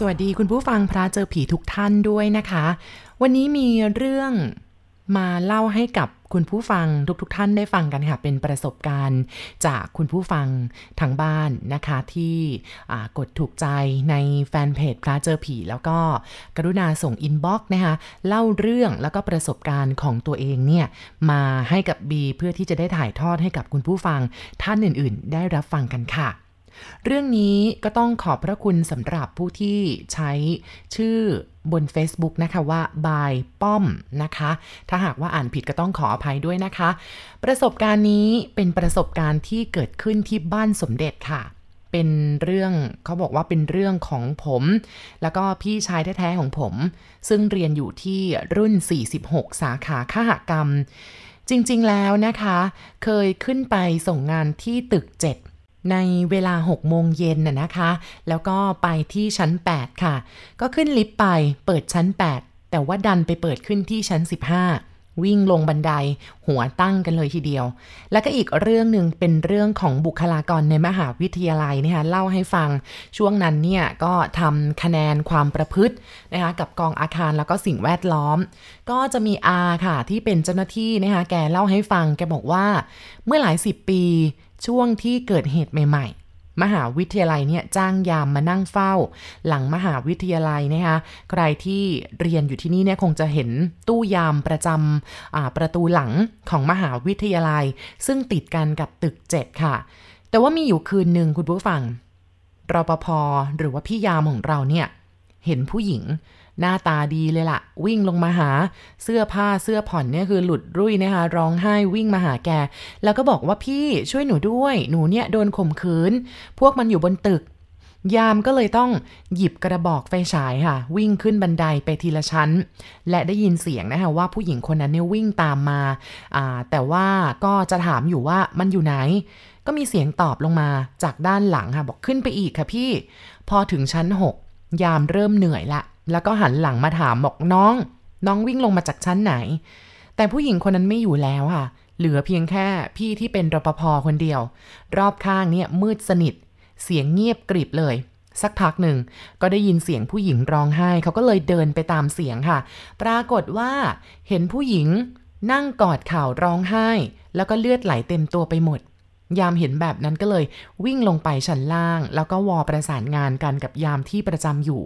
สวัสดีคุณผู้ฟังพระเจอผีทุกท่านด้วยนะคะ วันนี้มีเรื่องมาเล่าให้กับคุณผู้ฟังทุกๆทท่านได้ฟังกันค่ะ เป็นประสบการณ์จากคุณผู้ฟังทางบ้านนะคะ ที่กดถูกใจในแฟนเพจพระเจอผี แล้วก็กรุณาส่ง inbox นะคะ เล่าเรื่องแล้วก็ประสบการณ์ของตัวเองเนี่ย มาให้กับบีเพื่อที่จะได้ถ่ายทอดให้กับคุณผู้ฟังท่านอื่น ๆ ได้รับฟังกันค่ะ เรื่องนี้ก็ต้องขอบพระคุณสำหรับผู้ที่ใช้ชื่อบน Facebook นะคะว่าบายป้อมนะคะ ถ้าหากว่าอ่านผิดก็ต้องขออภัยด้วยนะคะ ประสบการณ์นี้เป็นประสบการณ์ที่เกิดขึ้นที่บ้านสมเด็จค่ะเป็นเรื่องเขาบอกว่าเป็นเรื่องของผม แล้วก็พี่ชายแท้ๆของผม ซึ่งเรียนอยู่ที่รุ่น 46 สาขาข้หกรรม จริงๆแล้วนะคะ เคยขึ้นไปส่งงานที่ตึก 7 ในเวลา 6 โมงเย็นน่ะนะคะ แล้วก็ไปที่ชั้น 8 ค่ะ ก็ขึ้นลิฟต์ไปเปิดชั้น 8 แต่ว่าดันไปเปิดขึ้นที่ชั้น 15วิ่งลงบันไดหัวตั้งกันเลยทีเดียว แล้วก็อีกเรื่องหนึ่งเป็นเรื่องของบุคลากรในมหาวิทยาลัยนะคะเล่าให้ฟังช่วงนั้นเนี่ยก็ทำคะแนนความประพฤตินะคะกับกองอาคารแล้วก็สิ่งแวดล้อม ก็จะมีอาค่ะที่เป็นเจ้าหน้าที่นะคะแกเล่าให้ฟังแกบอกว่า เมื่อหลายสิบปี ช่วงที่เกิดเหตุใหม่ๆ มหาวิทยาลัยเนี่ยจ้างยามมานั่งเฝ้า หลังมหาวิทยาลัยนะคะใครที่เรียนอยู่ที่นี่เนี่ยคงจะเห็นตู้ยามประจำประตูหลังของมหาวิทยาลัย ซึ่งติดกันกับตึกเจ็ดค่ะ แต่ว่ามีอยู่คืนหนึ่งคุณผู้ฟังรปภหรือว่าพี่ยามของเราเนี่ยเห็นผู้หญิง หน้าตาดีเลยละ่ะ วิ่งลงมาหาเสื้อผ้าเสื้อผ่อนเนี่ยคือหลุดรุ่ยนะคะ ร้องไห้วิ่งมาหาแก แล้วก็บอกว่าพี่ช่วยหนูด้วย หนูเนี่ยโดนข่มขืน พวกมันอยู่บนตึก ยามก็เลยต้องหยิบกระบอกไฟฉายค่ะ วิ่งขึ้นบันไดไปทีละชั้น และได้ยินเสียงนะคะว่าผู้หญิงคนนั้นเนี่ยวิ่งตามมาแต่ว่าก็จะถามอยู่ว่ามันอยู่ไหนก็มีเสียงตอบลงมาจากด้านหลังค่ะ บอกขึ้นไปอีกค่ะพี่ พอถึงชั้น 6 ยามเริ่มเหนื่อยละ แล้วก็หันหลังมาถามบอกน้อง น้องวิ่งลงมาจากชั้นไหน แต่ผู้หญิงคนนั้นไม่อยู่แล้วค่ะ เหลือเพียงแค่พี่ที่เป็นรปภคนเดียว รอบข้างเนี่ยมืดสนิท เสียงเงียบกริบเลย สักพักหนึ่งก็ได้ยินเสียงผู้หญิงร้องไห้ เขาก็เลยเดินไปตามเสียงค่ะ ปรากฏว่าเห็นผู้หญิงนั่งกอดเข่าร้องไห้ แล้วก็เลือดไหลเต็มตัวไปหมด ยามเห็นแบบนั้นก็เลยวิ่งลงไปชั้นล่าง แล้วก็วอประสานงานกันกับยามที่ประจำอยู่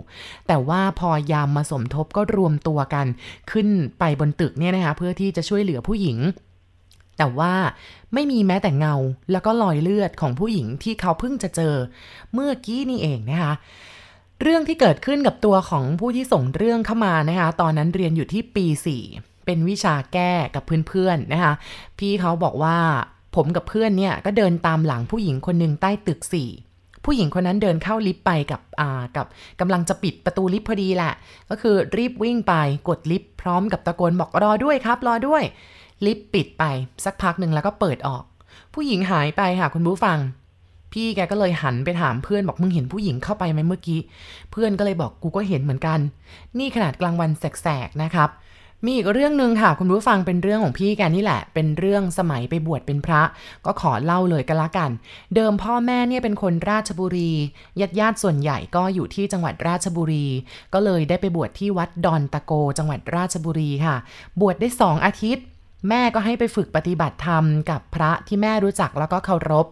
แต่ว่าพอยามมาสมทบก็รวมตัวกัน ขึ้นไปบนตึกเนี่ยนะคะเพื่อที่จะช่วยเหลือผู้หญิง แต่ว่าไม่มีแม้แต่เงาแล้วก็รอยเลือดของผู้หญิงที่เขาเพิ่งจะเจอ เมื่อกี้นี่เองนะคะเรื่องที่เกิดขึ้นกับตัวของผู้ที่ส่งเรื่องเข้ามานะคะตอนนั้นเรียนอยู่ที่ปี 4 เป็นวิชาแก้กับเพื่อนๆนะคะพี่เขาบอกว่า ผมกับเพื่อนเนี่ยก็เดินตามหลังผู้หญิงคนหนึ่งใต้ตึกสี่ผู้หญิงคนนั้นเดินเข้าลิฟต์ไปกับอ่ากับกำลังจะปิดประตูลิฟต์พอดีแหละ ก็คือรีบวิ่งไปกดลิฟต์พร้อมกับตะโกนบอกรอด้วยครับ รอด้วย ลิฟต์ปิดไปสักพักหนึ่งแล้วก็เปิดออก ผู้หญิงหายไปค่ะคุณผู้ฟัง พี่แกก็เลยหันไปถามเพื่อนบอกมึงเห็นผู้หญิงเข้าไปไหมเมื่อกี้ เพื่อนก็เลยบอกกูก็เห็นเหมือนกัน นี่ขนาดกลางวันแสกๆนะครับ มีอีกเรื่องหนึ่งค่ะ คุณผู้ฟังเป็นเรื่องของพี่แกนี่แหละ เป็นเรื่องสมัยไปบวชเป็นพระ ก็ขอเล่าเลยกันละกัน เดิมพ่อแม่เนี่ยเป็นคนราชบุรีญาติญาติส่วนใหญ่ก็อยู่ที่จังหวัดราชบุรี ก็เลยได้ไปบวชที่วัดดอนตะโก จังหวัดราชบุรีค่ะ บวชได้สองอาทิตย์ แม่ก็ให้ไปฝึกปฏิบัติธรรมกับพระที่แม่รู้จักแล้วก็เคารพ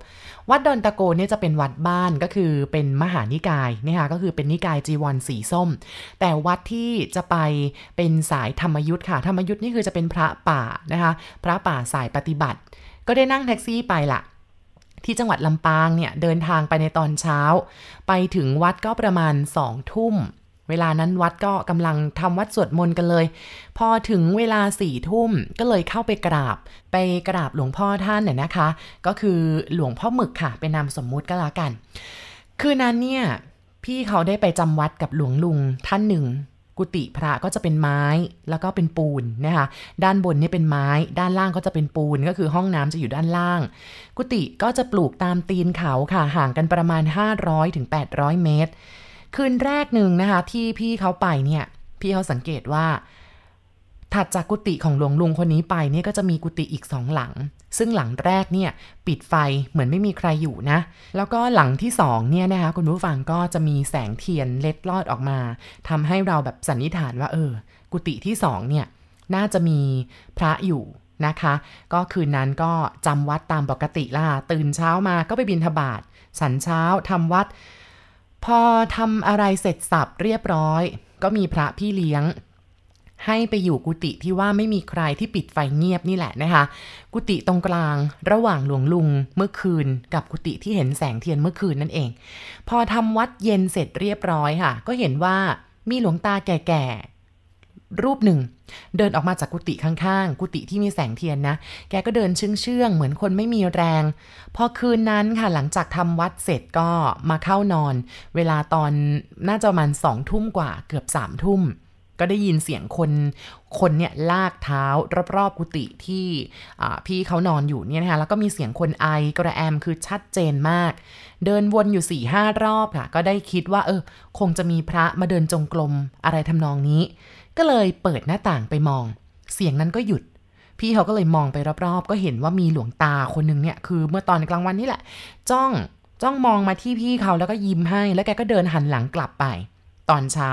วัดดอนตะโกเนี่ยจะเป็นวัดบ้านก็คือเป็นมหานิกายนะคะก็คือเป็นนิกายจีวรสีส้ม แต่วัดที่จะไปเป็นสายธรรมยุทธ์ค่ะ ธรรมยุทธ์นี่คือจะเป็นพระป่านะคะพระป่าสายปฏิบัติ ก็ได้นั่งแท็กซี่ไปละที่จังหวัดลำปางเนี่ยเดินทางไปในตอนเช้า ไปถึงวัดก็ประมาณสองทุ่ม เวลานั้นวัดก็กำลังทำวัดสวดมนต์กันเลย พอถึงเวลาสี่ทุ่มก็เลยเข้าไปกราบ ไปกราบหลวงพ่อท่านเนี่ยนะคะ ก็คือหลวงพ่อหมึกค่ะ เป็นนามสมมุติก็แล้วกัน คืนนั้นเนี่ยพี่เขาได้ไปจำวัดกับหลวงลุงท่านหนึ่ง กุฏิพระก็จะเป็นไม้แล้วก็เป็นปูนนะคะด้านบนนี่เป็นไม้ ด้านล่างก็จะเป็นปูนก็คือห้องน้ำจะอยู่ด้านล่าง กุฏิก็จะปลูกตามตีนเขาค่ะห่างกันประมาณ 500-800 เมตร คืนแรกหนึ่งนะคะ ที่พี่เขาไปเนี่ย พี่เขาสังเกตว่า ถัดจากกุฏิของหลวงลุงคนนี้ไปเนี่ยก็จะมีกุฏิอีกสองหลัง ซึ่งหลังแรกเนี่ยปิดไฟเหมือนไม่มีใครอยู่นะ แล้วก็หลังที่สองเนี่ยนะคะคุณผู้ฟังก็จะมีแสงเทียนเล็ดลอดออกมาทำให้เราแบบสันนิษฐานว่าเออ กุฏิที่สองเนี่ยน่าจะมีพระอยู่นะคะ ก็คืนนั้นก็จำวัดตามปกติล่ะตื่นเช้ามาก็ไปบินทบาทสันเช้าทำวัด พอทำอะไรเสร็จสับเรียบร้อย ก็มีพระพี่เลี้ยง ให้ไปอยู่กุฏิที่ว่าไม่มีใครที่ปิดไฟเงียบนี่แหละนะคะ กุฏิตรงกลางระหว่างหลวงลุงเมื่อคืน กับกุฏิที่เห็นแสงเทียนเมื่อคืนนั่นเอง พอทำวัดเย็นเสร็จเรียบร้อยค่ะ ก็เห็นว่ามีหลวงตาแก่ๆ รูปหนึ่ง เดินออกมาจากกุฏิข้างๆ กุฏิที่มีแสงเทียนนะ แกก็เดินเชื่องๆ เหมือนคนไม่มีแรง พอคืนนั้นค่ะหลังจากทำวัดเสร็จก็มาเข้านอน เวลาตอนน่าจะประมาณสองทุ่มกว่าเกือบสามทุ่ม ก็ได้ยินเสียงคน คนเนี่ยลากเท้ารอบๆกุฏิที่พี่เขานอนอยู่เนี่ยนะคะ แล้วก็มีเสียงคนไอกระแอมคือชัดเจนมาก เดินวนอยู่4ี่ห้ารอบค่ะ ก็ได้คิดว่าเออ คงจะมีพระมาเดินจงกรมอะไรทำนองนี้ ก็เลยเปิดหน้าต่างไปมอง เสียงนั้นก็หยุด พี่เขาก็เลยมองไปรอบๆ ก็เห็นว่ามีหลวงตาคนหนึ่งเนี่ย คือเมื่อตอนกลางวันนี่แหละ จ้องจ้องมองมาที่พี่เขาแล้วก็ยิ้มให้ แล้วแกก็เดินหันหลังกลับไป ตอนเช้า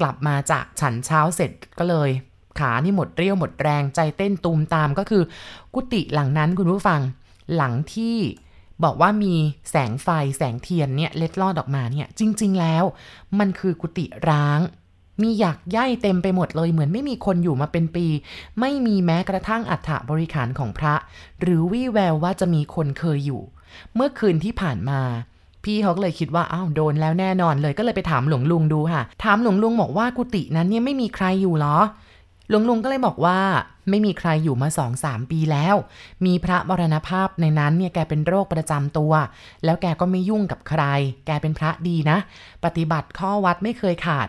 กลับมาจากฉันเช้าเสร็จก็เลย ขานี่หมดเรี่ยวหมดแรงใจเต้นตูมตามก็คือ กุฏิหลังนั้นคุณผู้ฟัง หลังที่บอกว่ามีแสงไฟแสงเทียนเนี่ยเล็ดลอดออกมาเนี่ยจริง ๆ แล้ว มันคือกุฏิร้าง มีหยักย่ายเต็มไปหมดเลย เหมือนไม่มีคนอยู่มาเป็นปี ไม่มีแม้กระทั่งอัฐบริขารของพระ หรือวี่แววว่าจะมีคนเคยอยู่ เมื่อคืนที่ผ่านมา พี่เขาก็เลยคิดว่าอ้าวโดนแล้วแน่นอนเลยก็เลยไปถามหลวงลุงดูค่ะ ถามหลวงลุงบอกว่ากุฏินั้นเนี่ยไม่มีใครอยู่หรอหลวงลุงก็เลยบอกว่าไม่มีใครอยู่มาสองสามปีแล้ว มีพระมรณภาพในนั้นเนี่ยแกเป็นโรคประจำตัว แล้วแกก็ไม่ยุ่งกับใคร แกเป็นพระดีนะ ปฏิบัติข้อวัดไม่เคยขาด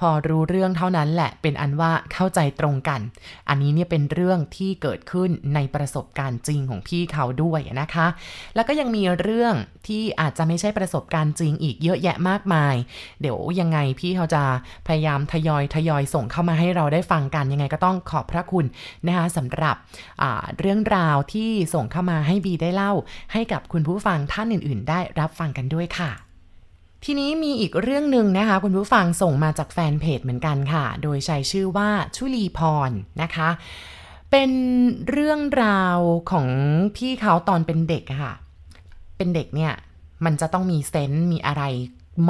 พอรู้เรื่องเท่านั้นแหละเป็นอันว่าเข้าใจตรงกัน อันนี้เนี่ยเป็นเรื่องที่เกิดขึ้นในประสบการณ์จริงของพี่เขาด้วยนะคะ แล้วก็ยังมีเรื่องที่อาจจะไม่ใช่ประสบการณ์จริงอีกเยอะแยะมากมาย เดี๋ยวยังไงพี่เขาจะพยายามทยอยทยอยส่งเข้ามาให้เราได้ฟังกันยังไงก็ต้องขอบพระคุณนะคะสำหรับเรื่องราวที่ส่งเข้ามาให้บีได้เล่า ให้กับคุณผู้ฟังท่านอื่น ๆ ได้รับฟังกันด้วยค่ะ ทีนี้มีอีกเรื่องหนึ่งนะคะ คุณผู้ฟังส่งมาจากแฟนเพจเหมือนกันค่ะ โดยใช้ชื่อว่าชุลีพรนะคะ เป็นเรื่องราวของพี่เขาตอนเป็นเด็กค่ะ เป็นเด็กเนี่ยมันจะต้องมีเซนต์มีอะไร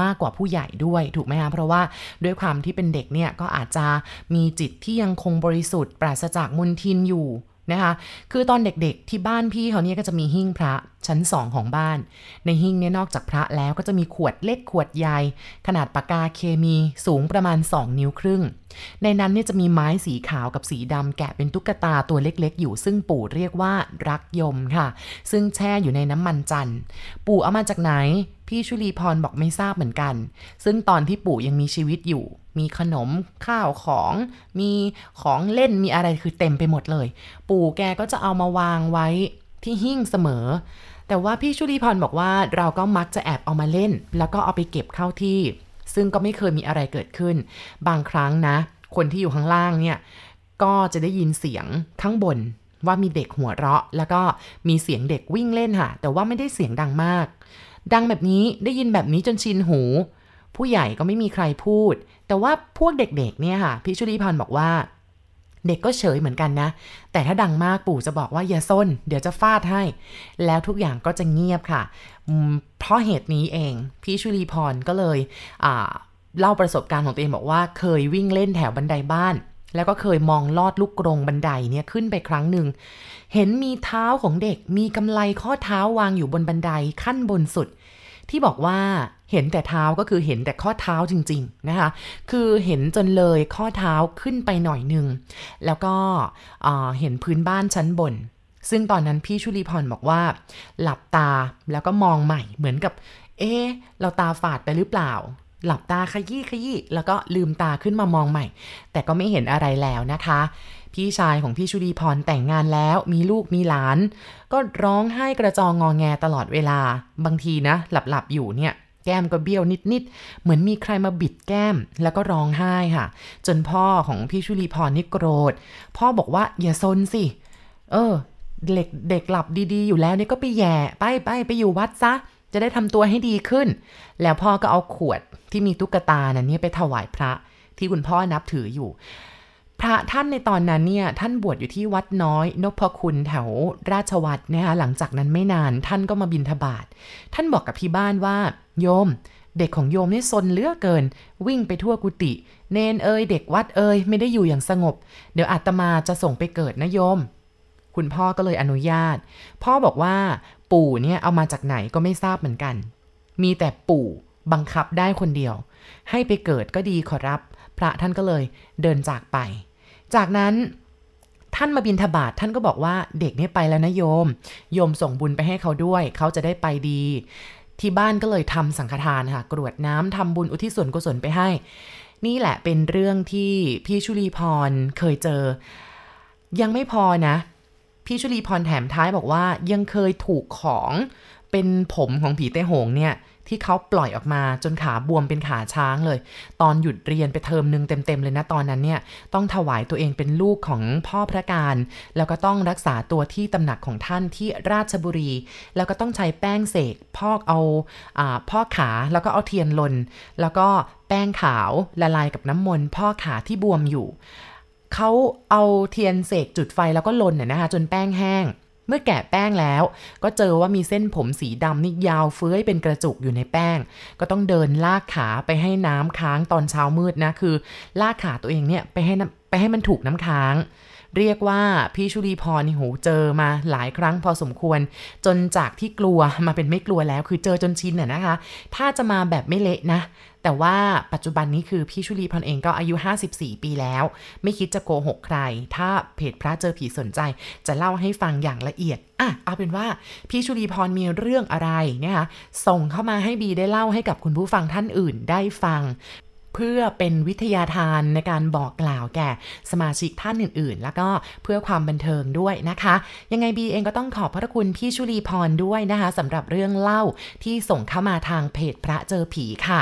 มากกว่าผู้ใหญ่ด้วยถูกไหมคะเพราะว่าด้วยความที่เป็นเด็กเนี่ยก็อาจจะมีจิตที่ยังคงบริสุทธิ์ ปราศจากมุนทินอยู่นะคะ คือตอนเด็กๆที่บ้านพี่เขาเนี่ยก็จะมีหิ้งพระ ชั้นสองของบ้าน ในหิ้งเนี่ยนอกจากพระแล้วก็จะมีขวดเล็กขวดใหญ่ ขนาดปากกาเคมีสูงประมาณ 2 นิ้วครึ่ง ในนั้นเนี่ยจะมีไม้สีขาวกับสีดำแกะเป็นตุ๊กตาตัวเล็กๆ อยู่ ซึ่งปู่เรียกว่ารักยมค่ะ ซึ่งแช่อยู่ในน้ำมันจันทร์ ปู่เอามาจากไหนพี่ชุลีพรบอกไม่ทราบเหมือนกัน ซึ่งตอนที่ปู่ยังมีชีวิตอยู่ มีขนมข้าวของ มีของเล่น มีอะไรคือเต็มไปหมดเลย ปู่แกก็จะเอามาวางไว้ที่หิ้งเสมอ แต่ว่าพี่ชุลีพรบอกว่าเราก็มักจะแอบเอามาเล่น แล้วก็เอาไปเก็บเข้าที่ ซึ่งก็ไม่เคยมีอะไรเกิดขึ้น บางครั้งนะ คนที่อยู่ข้างล่างเนี่ยก็จะได้ยินเสียงข้างบนว่ามีเด็กหัวเราะ แล้วก็มีเสียงเด็กวิ่งเล่นค่ะ แต่ว่าไม่ได้เสียงดังมาก ดังแบบนี้ได้ยินแบบนี้จนชินหู ผู้ใหญ่ก็ไม่มีใครพูด แต่ว่าพวกเด็กๆเนี่ยค่ะพี่ชุลีพรบอกว่า เด็กก็เฉยเหมือนกันนะ แต่ถ้าดังมากปู่จะบอกว่าอย่าซนเดี๋ยวจะฟาดให้ แล้วทุกอย่างก็จะเงียบค่ะ เพราะเหตุนี้เอง พี่ชุลีพรก็เลยเล่าประสบการณ์ของตัวเองบอกว่าเคยวิ่งเล่นแถวบันไดบ้าน แล้วก็เคยมองลอดลูกกรงบันไดเนี่ยขึ้นไปครั้งหนึ่ง เห็นมีเท้าของเด็กมีกำไลข้อเท้าวางอยู่บนบันไดขั้นบนสุด ที่บอกว่า เห็นแต่เท้าก็คือเห็นแต่ข้อเท้าจริงๆนะคะ คือเห็นจนเลยข้อเท้าขึ้นไปหน่อยหนึ่ง แล้วก็เห็นพื้นบ้านชั้นบน ซึ่งตอนนั้นพี่ชุลีพรบอกว่า หลับตาแล้วก็มองใหม่เหมือนกับ เอ๊เราตาฝาดไปหรือเปล่า หลับตาขยี้ขยี้แล้วก็ลืมตาขึ้นมามองใหม่ แต่ก็ไม่เห็นอะไรแล้วนะคะ พี่ชายของพี่ชุลีพรแต่งงานแล้วมีลูกมีหลาน ก็ร้องไห้กระจองงอแงตลอดเวลา บางทีนะ หลับๆอยู่เนี่ย แก้มก็เบี้ยวนิดๆ เหมือนมีใครมาบิดแก้มแล้วก็ร้องไห้ค่ะ จนพ่อของพี่ชุลีพรนี่โกรธ พ่อบอกว่าอย่าซนสิ เออ เด็กเด็กหลับดีๆ อยู่แล้วนี่ก็ไปแย่ไปไปไปอยู่วัดซะ จะได้ทำตัวให้ดีขึ้น แล้วพ่อก็เอาขวดที่มีตุ๊กตาน่ะนี่ไปถวายพระที่คุณพ่อนับถืออยู่ พระท่านในตอนนั้นเนี่ยท่านบวชอยู่ที่วัดน้อยนพคุณแถวราชวัตรนะคะหลังจากนั้นไม่นานท่านก็มาบินทบาทท่านบอกกับพี่บ้านว่า โยม เด็กของโยมนี่ซนเลือเกิน วิ่งไปทั่วกุฏิเนนเอยเด็กวัดเอยไม่ได้อยู่อย่างสงบ เดี๋ยวอาตมาจะส่งไปเกิดนะโยม คุณพ่อก็เลยอนุญาต พ่อบอกว่าปู่เนี่ยเอามาจากไหนก็ไม่ทราบเหมือนกัน มีแต่ปู่บังคับได้คนเดียว ให้ไปเกิดก็ดีขอรับ พระท่านก็เลยเดินจากไป จากนั้นท่านมาบินทบาทท่านก็บอกว่าเด็กนี่ไปแล้วนะโยม โยมส่งบุญไปให้เขาด้วย เขาจะได้ไปดี ที่บ้านก็เลยทำสังฆทานค่ะ กรวดน้ำทำบุญอุทิศส่วนกุศลไปให้ นี่แหละเป็นเรื่องที่พี่ชุลีพรเคยเจอ ยังไม่พอนะ พี่ชุลีพรแถมท้ายบอกว่ายังเคยถูกของเป็นผมของผีเต้หงเนี่ยที่เขาปล่อยออกมาจนขาบวมเป็นขาช้างเลย ตอนหยุดเรียนไปเทอมหนึ่งเต็มๆเลยนะตอนนั้นเนี่ยต้องถวายตัวเองเป็นลูกของพ่อพระการ แล้วก็ต้องรักษาตัวที่ตำหนักของท่านที่ราชบุรี แล้วก็ต้องใช้แป้งเสกพอกเอาอาพอกขาแล้วก็เอาเทียนลน แล้วก็แป้งขาวละลายกับน้ำมนต์พอกขาที่บวมอยู่ เขาเอาเทียนเสกจุดไฟแล้วก็ลนน่ยนะคะ จนแป้งแห้ง เมื่อแกะแป้งแล้ว ก็เจอว่ามีเส้นผมสีดำนี่ยาวเฟื้อยเป็นกระจุกอยู่ในแป้ง ก็ต้องเดินลากขาไปให้น้ำค้างตอนเช้ามืดนะ คือ ลากขาตัวเองเนี่ยไปให้ไปให้มันถูกน้ำค้าง เรียกว่าพี่ชุลีพรนี่โหเจอมาหลายครั้งพอสมควร จนจากที่กลัวมาเป็นไม่กลัวแล้ว คือเจอจนชินน่ะนะคะ ถ้าจะมาแบบไม่เละนะ แต่ว่าปัจจุบันนี้คือพี่ชุลีพรเองก็อายุ 54 ปีแล้ว ไม่คิดจะโกหกใคร ถ้าเพจพระเจอผีสนใจ จะเล่าให้ฟังอย่างละเอียดอะเอาเป็นว่าพี่ชุลีพรมีเรื่องอะไรนะคะส่งเข้ามาให้บีได้เล่าให้กับคุณผู้ฟังท่านอื่นได้ฟัง เพื่อเป็นวิทยาทานในการบอกกล่าวแก่สมาชิกท่านอื่นๆ แล้วก็เพื่อความบันเทิงด้วยนะคะ ยังไงบีเองก็ต้องขอบพระคุณพี่ชุลีพรด้วยนะคะสำหรับเรื่องเล่าที่ส่งเข้ามาทางเพจพระเจอผีค่ะ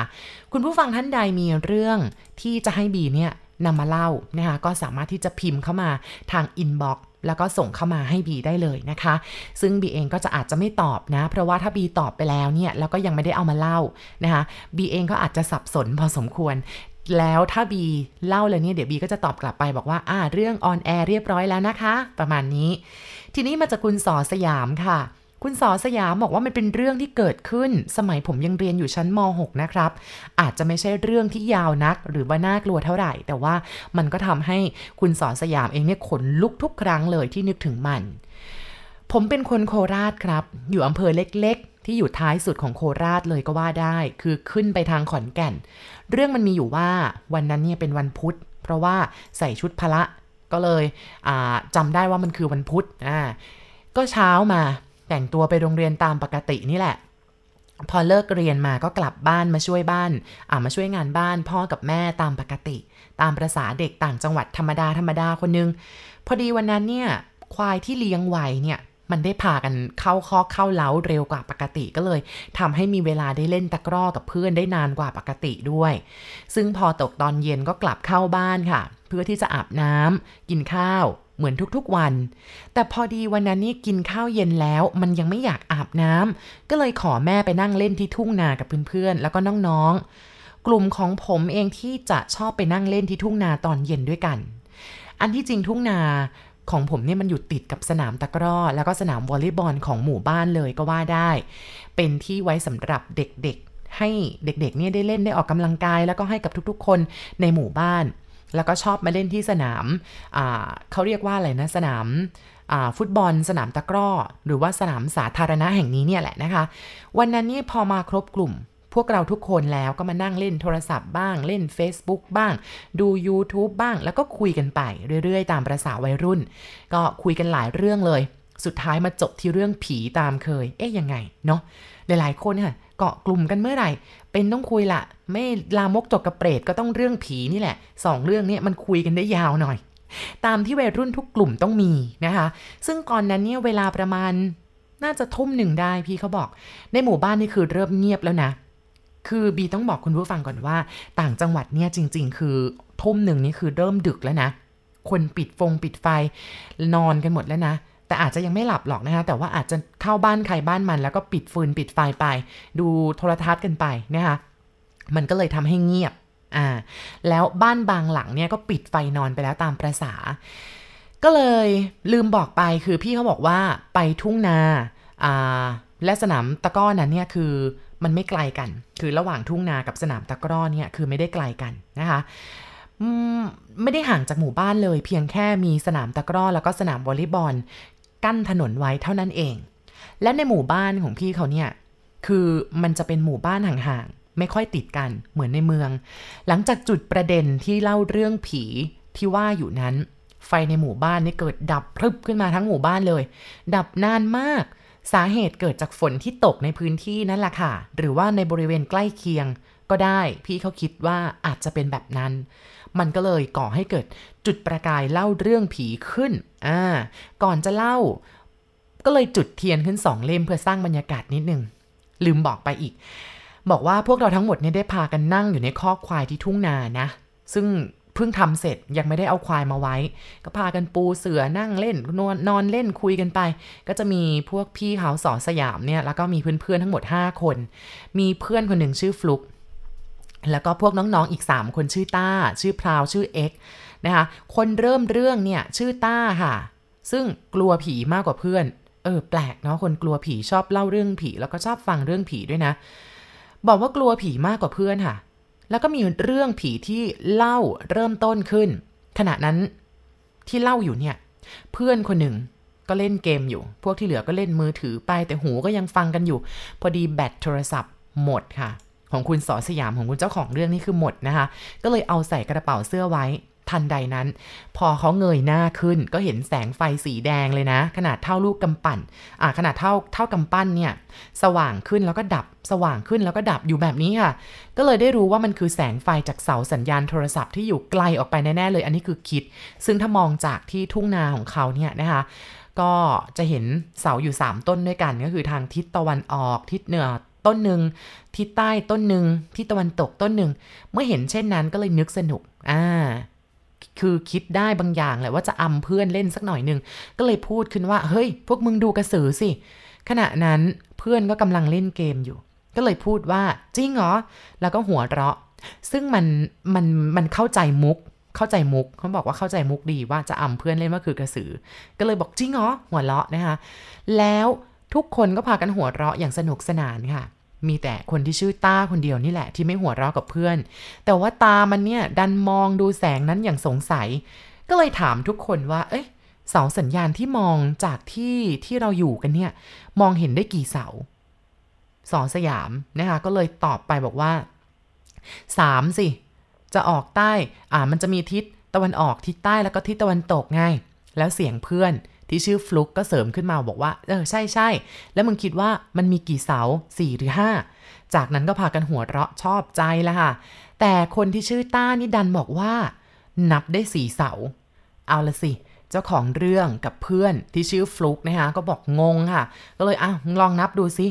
คุณผู้ฟังท่านใดมีเรื่องที่จะให้บีเนี่ยนำมาเล่านะคะก็สามารถที่จะพิมพ์เข้ามาทาง inbox แล้วก็ส่งเข้ามาให้บีได้เลยนะคะ ซึ่งบีเองก็จะอาจจะไม่ตอบนะ เพราะว่าถ้าบีตอบไปแล้วเนี่ยแล้วก็ยังไม่ได้เอามาเล่านะคะบีเองก็อาจจะสับสนพอสมควรแล้วถ้าบีเล่าเลยเนี่ยเดี๋ยวบีก็จะตอบกลับไปบอกว่าอ่าเรื่อง on air เรียบร้อยแล้วนะคะ ประมาณนี้ ทีนี้มาจากคุณสอสยามค่ะ คุณสอสยามบอกว่ามันเป็นเรื่องที่เกิดขึ้น สมัยผมยังเรียนอยู่ชั้นม .6 นะครับ อาจจะไม่ใช่เรื่องที่ยาวนัก หรือว่าน่ากลัวเท่าไหร่ แต่ว่ามันก็ทำให้คุณสอสยามเองเนี่ยขนลุกทุกครั้งเลยที่นึกถึงมัน ผมเป็นคนโคราชครับ อยู่อำเภอเล็กๆ ที่อยู่ท้ายสุดของโคราชเลยก็ว่าได้ คือขึ้นไปทางขอนแก่น เรื่องมันมีอยู่ว่าวันนั้นเนี่ยเป็นวันพุธ เพราะว่าใส่ชุดพละก็เลยจำได้ว่ามันคือวันพุธอ่าก็เช้ามา แต่งตัวไปโรงเรียนตามปกตินี่แหละ พอเลิกเรียนมาก็กลับบ้านมาช่วยบ้านอ่ามาช่วยงานบ้านพ่อกับแม่ตามปกติ ตามประษาเด็กต่างจังหวัดธรรมดาธรรมดาคนนึง พอดีวันนั้นเนี่ยควายที่เลี้ยงไว้เนี่ยมันได้พากันเข้าคอกเข้าเล้าเร็วกว่าปกติก็เลยทำให้มีเวลาได้เล่นตะกร้อกับเพื่อนได้นานกว่าปกติด้วย ซึ่งพอตกตอนเย็นก็กลับเข้าบ้านค่ะ เพื่อที่จะอาบน้ำกินข้าว เหมือนทุกๆวัน แต่พอดีวันนั้นนี่กินข้าวเย็นแล้ว มันยังไม่อยากอาบน้ำก็เลยขอแม่ไปนั่งเล่นที่ทุ่งนากับเพื่อนๆ แล้วก็น้องๆ กลุ่มของผมเองที่จะชอบไปนั่งเล่นที่ทุ่งนาตอนเย็นด้วยกัน อันที่จริงทุ่งนาของผมเนี่ยมันอยู่ติดกับสนามตะกร้อ แล้วก็สนามวอลเลย์บอลของหมู่บ้านเลยก็ว่าได้ เป็นที่ไว้สำหรับเด็กๆ ให้เด็กๆเนี่ยได้เล่นได้ออกกำลังกาย แล้วก็ให้กับทุกๆ คนในหมู่บ้าน แล้วก็ชอบมาเล่นที่สนามเขาเรียกว่าอะไรนะสนามฟุตบอล สนามตะกร้อ หรือว่าสนามสาธารณะแห่งนี้เนี่ยแหละนะคะ วันนั้นนี่พอมาครบกลุ่ม พวกเราทุกคนแล้วก็มานั่งเล่นโทรศัพท์บ้างเล่น Facebook บ้าง ดู YouTube บ้างแล้วก็คุยกันไปเรื่อยๆ ตามประษาวัยรุ่น ก็คุยกันหลายเรื่องเลย สุดท้ายมาจบที่เรื่องผีตามเคย เอ๊ะยังไงเนาะหลายๆคนค่ะ เกาะกลุ่มกันเมื่อไหร่ เป็นต้องคุยละไม่ลามกจกกระเปรตก็ต้องเรื่องผีนี่แหละสองเรื่องนี้มันคุยกันได้ยาวหน่อย ตามที่วัยรุ่นทุกกลุ่มต้องมีนะคะ ซึ่งก่อนนั้นเนี่ยเวลาประมาณน่าจะทุ่มหนึ่งได้พี่เขาบอก ในหมู่บ้านนี่คือเริ่มเงียบแล้วนะ คือบีต้องบอกคุณผู้ฟังก่อนว่า ต่างจังหวัดเนี่ยจริง ๆ คือทุ่มหนึ่งนี่คือเริ่มดึกแล้วนะ คนปิดฟงปิดไฟนอนกันหมดแล้วนะ แต่อาจจะยังไม่หลับหรอกนะคะแต่ว่าอาจจะเข้าบ้านใครบ้านมัน แล้วก็ปิดฟืนปิดไฟไป ดูโทรทัศน์กันไปนะคะมันก็เลยทำให้เงียบอ่าแล้วบ้านบางหลังเนี่ยก็ปิดไฟนอนไปแล้วตามประษา ก็เลยลืมบอกไปคือพี่เขาบอกว่าไปทุ่งนาอ่าและสนามตะก้อนั้นเนี่ยคือมันไม่ไกลกัน คือระหว่างทุ่งนากับสนามตะกร้อเนี่ยคือไม่ได้ไกลกันนะคะไม่ได้ห่างจากหมู่บ้านเลย เพียงแค่มีสนามตะกร้อแล้วก็สนามวอลเลย์บอล กั้นถนนไว้เท่านั้นเอง และในหมู่บ้านของพี่เขาเนี่ยคือมันจะเป็นหมู่บ้านห่างๆไม่ค่อยติดกันเหมือนในเมือง หลังจากจุดประเด็นที่เล่าเรื่องผีที่ว่าอยู่นั้น ไฟในหมู่บ้านนี่เกิดดับพรึบขึ้นมาทั้งหมู่บ้านเลย ดับนานมาก สาเหตุเกิดจากฝนที่ตกในพื้นที่นั่นแหละค่ะ หรือว่าในบริเวณใกล้เคียงก็ได้ พี่เขาคิดว่าอาจจะเป็นแบบนั้น มันก็เลยก่อให้เกิดจุดประกายเล่าเรื่องผีขึ้น อ่า ก่อนจะเล่า ก็เลยจุดเทียนขึ้นสองเล่มเพื่อสร้างบรรยากาศนิดนึง ลืมบอกไปอีก บอกว่าพวกเราทั้งหมดเนี่ยได้พากันนั่งอยู่ในคอกควายที่ทุ่งนานะ ซึ่ง เพิ่งทำเสร็จยังไม่ได้เอาควายมาไว้ ก็พากันปูเสือนั่งเล่นนอนนอนเล่นคุยกันไป ก็จะมีพวกพี่เขาสอสยามเนี่ยแล้วก็มีเพื่อนๆทั้งหมด 5 คน มีเพื่อนคนหนึ่งชื่อฟลุกแล้วก็พวกน้องๆอีก 3 คนชื่อต้า ชื่อพราวชื่อเอ็กนะคะคนเริ่มเรื่องเนี่ยชื่อต้าค่ะ ซึ่งกลัวผีมากกว่าเพื่อนเออแปลกเนาะคนกลัวผีชอบเล่าเรื่องผี แล้วก็ชอบฟังเรื่องผีด้วยนะ บอกว่ากลัวผีมากกว่าเพื่อนค่ะ แล้วก็มีเรื่องผีที่เล่าเริ่มต้นขึ้น ขณะนั้นที่เล่าอยู่เนี่ย เพื่อนคนหนึ่งก็เล่นเกมอยู่ พวกที่เหลือก็เล่นมือถือไป แต่หูก็ยังฟังกันอยู่ พอดีแบตโทรศัพท์หมดค่ะ ของคุณสอสยามของคุณเจ้าของเรื่องนี่คือหมดนะคะ ก็เลยเอาใส่กระเป๋าเสื้อไว้ ทันใดนั้น พอเขาเงยหน้าขึ้นก็เห็นแสงไฟสีแดงเลยนะ ขนาดเท่าลูกกำปั่นอ่าขนาดเท่าเท่ากำปั้นเนี่ยสว่างขึ้นแล้วก็ดับ สว่างขึ้นแล้วก็ดับอยู่แบบนี้ค่ะ ก็เลยได้รู้ว่ามันคือแสงไฟจากเสาสัญญาณโทรศัพท์ที่อยู่ไกลออกไปแน่ๆเลย อันนี้คือคิด ซึ่งถ้ามองจากที่ทุ่งนาของเขาเนี่ยนะคะก็จะเห็นเสาอยู่ 3 ต้นด้วยกัน ก็คือทางทิศตะวันออกทิศเหนือต้นหนึ่งทิศใต้ต้นหนึ่งทิศตะวันตกต้นหนึ่งเมื่อเห็นเช่นนั้นก็เลยนึกสนุกอ่า คือคิดได้บางอย่างแหละว่าจะอำเพื่อนเล่นสักหน่อยหนึ่งก็เลยพูดขึ้นว่า เฮ้ย พวกมึงดูกระสือสิ ขณะนั้นเพื่อนก็กำลังเล่นเกมอยู่ ก็เลยพูดว่าจริงเหรอ แล้วก็หัวเราะ ซึ่งมันมันมันเข้าใจมุกเข้าใจมุกเขาบอกว่าเข้าใจมุกดีว่าจะอำเพื่อนเล่นว่าคือกระสือ ก็เลยบอกจริงเหรอหัวเราะนะคะแล้วทุกคนก็พากันหัวเราะอย่างสนุกสนานค่ะ มีแต่คนที่ชื่อต้าคนเดียวนี่แหละที่ไม่หัวเราะกับเพื่อน แต่ว่าตามันเนี่ยดันมองดูแสงนั้นอย่างสงสัย ก็เลยถามทุกคนว่า เอ๊ะเสาสัญญาณที่มองจากที่ที่เราอยู่กันเนี่ย มองเห็นได้กี่เสาสองสยามนะคะก็เลยตอบไปบอกว่าสามสิจะออกใต้ อ่ามันจะมีทิศตะวันออกทิศใต้แล้วก็ทิศตะวันตกไง แล้วเสียงเพื่อน ที่ชื่อฟลุกก็เสริมขึ้นมาบอกว่า เออใช่ใช่แล้วมึงคิดว่ามันมีกี่เสาสี่หรือห้าจากนั้นก็พากันหัวเราะชอบใจแล้วค่ะ แต่คนที่ชื่อต้านี่ดันบอกว่า นับได้สี่เสา เอาละสิ เจ้าของเรื่องกับเพื่อนที่ชื่อฟลุกนะคะก็บอกงงค่ะ ก็เลยอะลองนับดูสิ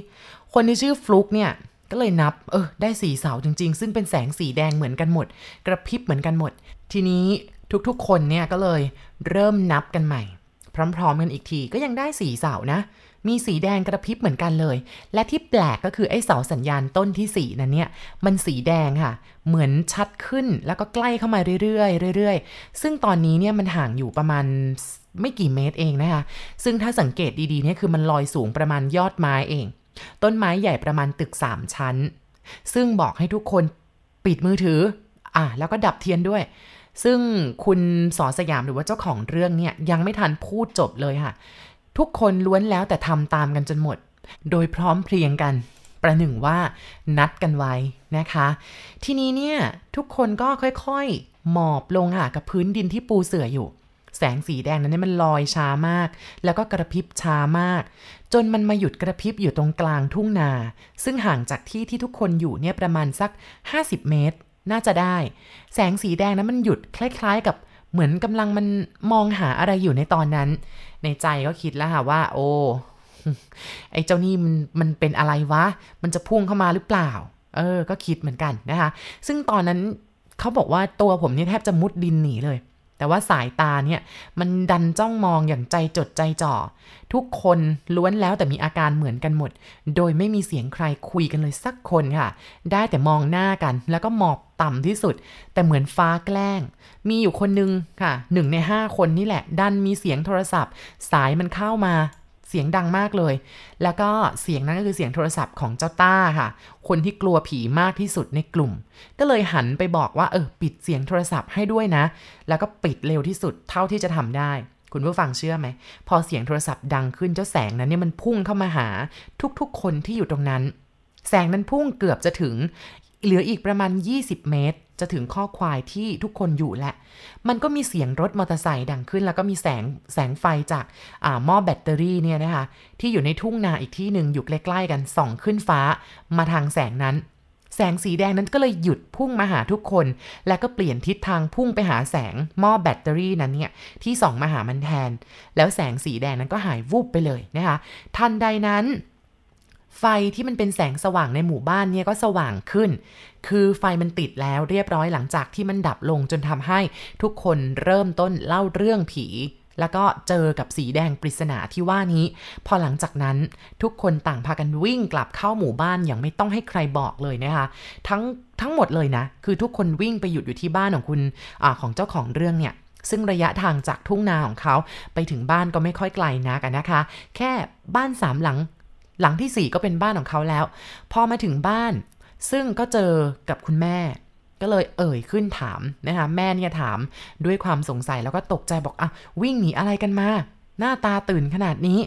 คนที่ชื่อฟลุกเนี่ยก็เลยนับ เออ ได้สี่เสาจริง ๆ ซึ่งเป็นแสงสีแดงเหมือนกันหมด กระพริบเหมือนกันหมด ทีนี้ทุกๆ คนเนี่ยก็เลยเริ่มนับกันใหม่ พร้อมๆกันอีกทีก็ยังได้สีเสานะ มีสีแดงกระพริบเหมือนกันเลย และที่แปลกก็คือไอ้เสาสัญญาณต้นที่สีนั้นเนี่ย มันสีแดงค่ะ เหมือนชัดขึ้นแล้วก็ใกล้เข้ามาเรื่อยๆเรื่อยๆ ซึ่งตอนนี้เนี่ยมันห่างอยู่ประมาณไม่กี่เมตรเองนะคะ ซึ่งถ้าสังเกตดีๆเนี่ยคือมันลอยสูงประมาณยอดไม้เอง ต้นไม้ใหญ่ประมาณตึก 3 ชั้น ซึ่งบอกให้ทุกคนปิดมือถือ อะแล้วก็ดับเทียนด้วย ซึ่งคุณสอสยามหรือว่าเจ้าของเรื่องเนี่ยยังไม่ทันพูดจบเลยค่ะ ทุกคนล้วนแล้วแต่ทำตามกันจนหมด โดยพร้อมเพรียงกัน ประหนึ่งว่านัดกันไว้นะคะ ทีนี้เนี่ยทุกคนก็ค่อยๆ หมอบลงค่ะกับพื้นดินที่ปูเสื่ออยู่ แสงสีแดงนั้นมันลอยช้ามาก แล้วก็กระพริบช้ามาก จนมันมาหยุดกระพริบอยู่ตรงกลางทุ่งนา ซึ่งห่างจากที่ที่ทุกคนอยู่เนี่ยประมาณสัก 50 เมตร น่าจะได้ แสงสีแดงนั้นมันหยุดคล้าย ๆ กับเหมือนกำลังมันมองหาอะไรอยู่ในตอนนั้น ในใจก็คิดแล้วค่ะว่า โอ้ไอ้เจ้านี่มันมันเป็นอะไรวะ มันจะพุ่งเข้ามาหรือเปล่า เออ ก็คิดเหมือนกันนะคะ ซึ่งตอนนั้นเขาบอกว่าตัวผมนี่แทบจะมุดดินหนีเลย แต่ว่าสายตาเนี่ยมันดันจ้องมองอย่างใจจดใจจ่อ ทุกคนล้วนแล้วแต่มีอาการเหมือนกันหมด โดยไม่มีเสียงใครคุยกันเลยสักคนค่ะ ได้แต่มองหน้ากัน แล้วก็หมอบต่ำที่สุด แต่เหมือนฟ้าแกล้ง มีอยู่คนนึงค่ะหนึ่งในห้าคนนี่แหละ ดันมีเสียงโทรศัพท์ สายมันเข้ามา สียงดังมากเลย แล้วก็เสียงนั้นก็คือเสียงโทรศัพท์ของเจ้าต้าค่ะ คนที่กลัวผีมากที่สุดในกลุ่ม ก็เลยหันไปบอกว่าเออปิดเสียงโทรศัพท์ให้ด้วยนะ แล้วก็ปิดเร็วที่สุดเท่าที่จะทำได้ คุณผู้ฟังเชื่อไหม พอเสียงโทรศัพท์ดังขึ้นเจ้าแสงนั้นเนี่ยมันพุ่งเข้ามาหาทุกๆ คนที่อยู่ตรงนั้น แสงนั้นพุ่งเกือบจะถึง เหลืออีกประมาณ 20 เมตร จะถึงข้อควายที่ทุกคนอยู่แหละ มันก็มีเสียงรถมอเตอร์ไซค์ดังขึ้น แล้วก็มีแสงแสงไฟจากหม้อแบตเตอรี่เนี่ยนะคะที่อยู่ในทุ่งนาอีกที่หนึ่งอยู่ใกล้ๆกันส่องขึ้นฟ้ามาทางแสงนั้น แสงสีแดงนั้นก็เลยหยุดพุ่งมาหาทุกคน แล้วก็เปลี่ยนทิศทางพุ่งไปหาแสงหม้อแบตเตอรี่นั้นเนี่ยที่ส่องมาหามันแทน แล้วแสงสีแดงนั้นก็หายวูบไปเลยนะคะทันใดนั้น ไฟที่มันเป็นแสงสว่างในหมู่บ้านเนี่ยก็สว่างขึ้น คือไฟมันติดแล้วเรียบร้อยหลังจากที่มันดับลงจนทำให้ทุกคนเริ่มต้นเล่าเรื่องผี แล้วก็เจอกับสีแดงปริศนาที่ว่านี้ พอหลังจากนั้นทุกคนต่างพากันวิ่งกลับเข้าหมู่บ้านอย่างไม่ต้องให้ใครบอกเลยนะคะ ทั้งทั้งหมดเลยนะ คือทุกคนวิ่งไปหยุดอยู่ที่บ้านของคุณอของเจ้าของเรื่องเนี่ยซึ่งระยะทางจากทุ่งนาของเขาไปถึงบ้านก็ไม่ค่อยไกลนักนะคะ แค่บ้านสามหลัง หลังที่ 4 ก็เป็นบ้านของเขาแล้ว พอมาถึงบ้าน ซึ่งก็เจอกับคุณแม่ ก็เลยเอ่ยขึ้นถามนะคะแม่เนี่ยถามด้วยความสงสัยแล้วก็ตกใจบอกอะวิ่งหนีอะไรกันมา หน้าตาตื่นขนาดนี้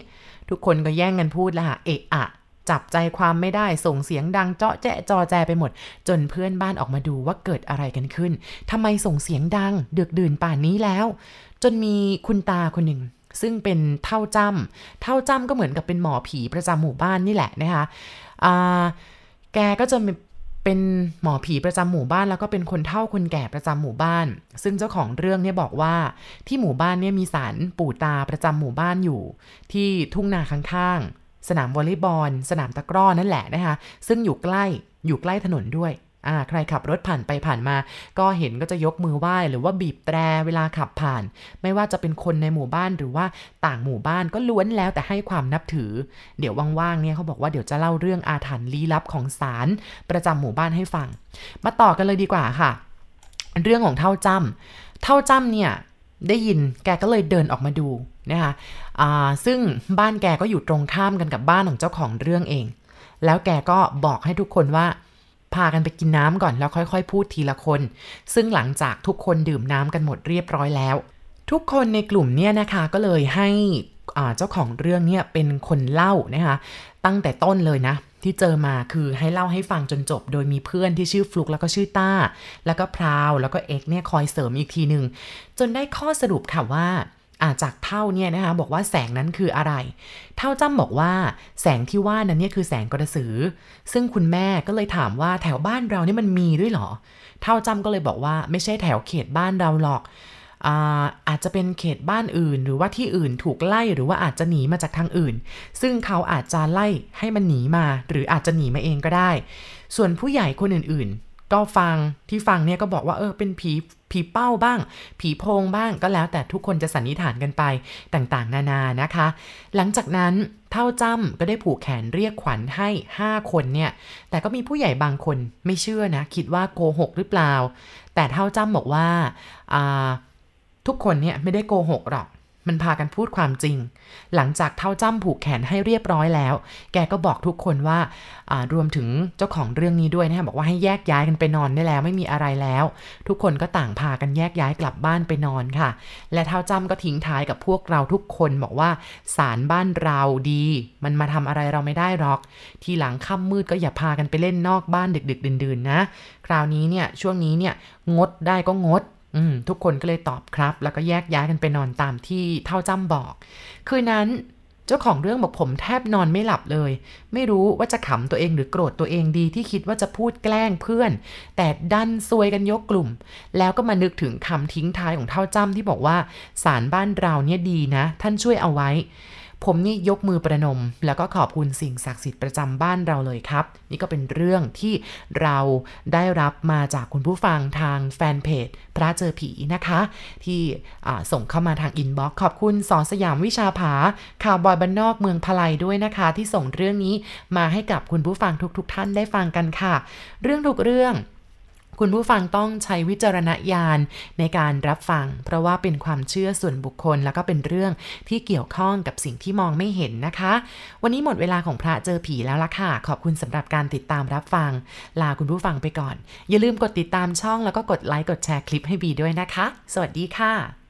ทุกคนก็แย่งกันพูดละเอะอะจับใจความไม่ได้ส่งเสียงดังเจาะแจ๊ะจอแจไปหมด จนเพื่อนบ้านออกมาดูว่าเกิดอะไรกันขึ้นทำไมส่งเสียงดังเดือกดื่นป่านนี้แล้ว จนมีคุณตาคนหนึ่ง ซึ่งเป็นเท่าจำเท่าจำก็เหมือนกับเป็นหมอผีประจำหมู่บ้านนี่แหละนะคะแกก็จะเป็นหมอผีประจำหมู่บ้านแล้วก็เป็นคนเท่าคนแก่ประจำหมู่บ้าน ซึ่งเจ้าของเรื่องเนี่ยบอกว่าที่หมู่บ้านเนี่ยมีสารปู่ตาประจำหมู่บ้านอยู่ ที่ทุ่งนาข้างๆสนามวอลเลย์บอล สนามตะกร้อนั่นแหละนะคะซึ่งอยู่ใกล้อยู่ใกล้ถนนด้วย อ่าใครขับรถผ่านไปผ่านมา ก็เห็นก็จะยกมือไหว้หรือว่าบีบแตรเวลาขับผ่าน ไม่ว่าจะเป็นคนในหมู่บ้านหรือว่าต่างหมู่บ้านก็ล้วนแล้วแต่ให้ความนับถือ เดี๋ยวว่างๆเนี่ยเขาบอกว่าเดี๋ยวจะเล่าเรื่องอาถรรพ์ลี้ลับของศาลประจำหมู่บ้านให้ฟัง มาต่อกันเลยดีกว่าค่ะ เรื่องของเท่าจำเท่าจำเนี่ยได้ยินแกก็เลยเดินออกมาดูนะคะะซึ่งบ้านแกก็อยู่ตรงข้ามกันกับบ้านของเจ้าของเรื่องเอง แล้วแกก็บอกให้ทุกคนว่า พากันไปกินน้ำก่อนแล้วค่อยๆ พูดทีละคน ซึ่งหลังจากทุกคนดื่มน้ำกันหมดเรียบร้อยแล้ว ทุกคนในกลุ่มเนี่ยนะคะก็เลยให้เจ้าของเรื่องเนี่ยเป็นคนเล่านะคะตั้งแต่ต้นเลยนะ ที่เจอมาคือให้เล่าให้ฟังจนจบ โดยมีเพื่อนที่ชื่อฟลุกแล้วก็ชื่อต้า แล้วก็พราวแล้วก็เอ็กเนี่ยคอยเสริมอีกทีหนึ่งจนได้ข้อสรุปค่ะว่าอา จากเท่าเนี่ยนะคะบอกว่าแสงนั้นคืออะไร เท่าจ้ำบอกว่า แสงที่ว่านั้นเนี่ยคือแสงกระสือ ซึ่งคุณแม่ก็เลยถามว่าแถวบ้านเรานี่มันมีด้วยหรอ เท่าจ้ำก็เลยบอกว่าไม่ใช่แถวเขตบ้านเราหรอกอาอาจจะเป็นเขตบ้านอื่น หรือว่าที่อื่นถูกไล่หรือว่าอาจจะหนีมาจากทางอื่น ซึ่งเขาอาจจะไล่ให้มันหนีมา หรืออาจจะหนีมาเองก็ได้ ส่วนผู้ใหญ่คนอื่น ก็ฟังที่ฟังเนี่ยก็บอกว่าเออเป็นผีผีเป้าบ้าง ผีโพงบ้างก็แล้วแต่ทุกคนจะสันนิษฐานกันไปต่างๆ นานานะคะ หลังจากนั้นเท่าจ้ำก็ได้ผูกแขนเรียกขวัญให้ 5 คนเนี่ย แต่ก็มีผู้ใหญ่บางคนไม่เชื่อนะ คิดว่าโกหกหรือเปล่า แต่เท่าจ้ำบอกว่าทุกคนเนี่ยไม่ได้โกหกหรอก มันพากันพูดความจริง หลังจากเท่าจ้ำผูกแขนให้เรียบร้อยแล้ว แกก็บอกทุกคนว่ารวมถึงเจ้าของเรื่องนี้ด้วยนะบอกว่าให้แยกย้ายกันไปนอนได้แล้ว ไม่มีอะไรแล้ว ทุกคนก็ต่างพากันแยกย้ายกลับบ้านไปนอนค่ะ และเท่าจ้ำก็ทิ้งท้ายกับพวกเราทุกคนบอกว่าสารบ้านเราดี มันมาทำอะไรเราไม่ได้หรอก ทีหลังค่ำมืดก็อย่าพากันไปเล่นนอกบ้านดึก ๆ ดื่นๆนะ คราวนี้เนี่ยช่วงนี้เนี่ยงดได้ก็งด อืมทุกคนก็เลยตอบครับ แล้วก็แยกย้ายกันไปนอนตามที่เท่าจ้ำบอก คืนนั้นเจ้าของเรื่องบอกผมแทบนอนไม่หลับเลย ไม่รู้ว่าจะขำตัวเองหรือโกรธตัวเองดีที่คิดว่าจะพูดแกล้งเพื่อน แต่ดันซวยกันยกกลุ่ม แล้วก็มานึกถึงคำทิ้งท้ายของเท่าจ้ำที่บอกว่าสารบ้านเราเนี่ยดีนะ ท่านช่วยเอาไว้ ผมนี่ยกมือประนม แล้วก็ขอบคุณสิ่งศักดิ์สิทธิ์ประจำบ้านเราเลยครับ นี่ก็เป็นเรื่องที่เราได้รับมาจากคุณผู้ฟังทางแฟนเพจพระเจอผีนะคะ ที่ส่งเข้ามาทาง inbox ขอบคุณสอสยามวิชาผาข่าวบอยบ้านนอกเมืองพลายด้วยนะคะ ที่ส่งเรื่องนี้มาให้กับคุณผู้ฟังทุกๆท่านได้ฟังกันค่ะ เรื่องทุกเรื่อง คุณผู้ฟังต้องใช้วิจารณญาณในการรับฟัง เพราะว่าเป็นความเชื่อส่วนบุคคล แล้วก็เป็นเรื่องที่เกี่ยวข้องกับสิ่งที่มองไม่เห็นนะคะ วันนี้หมดเวลาของพระเจอผีแล้วล่ะค่ะ ขอบคุณสำหรับการติดตามรับฟัง ลาคุณผู้ฟังไปก่อน อย่าลืมกดติดตามช่องแล้วก็กดไลค์กดแชร์คลิปให้บีด้วยนะคะ สวัสดีค่ะ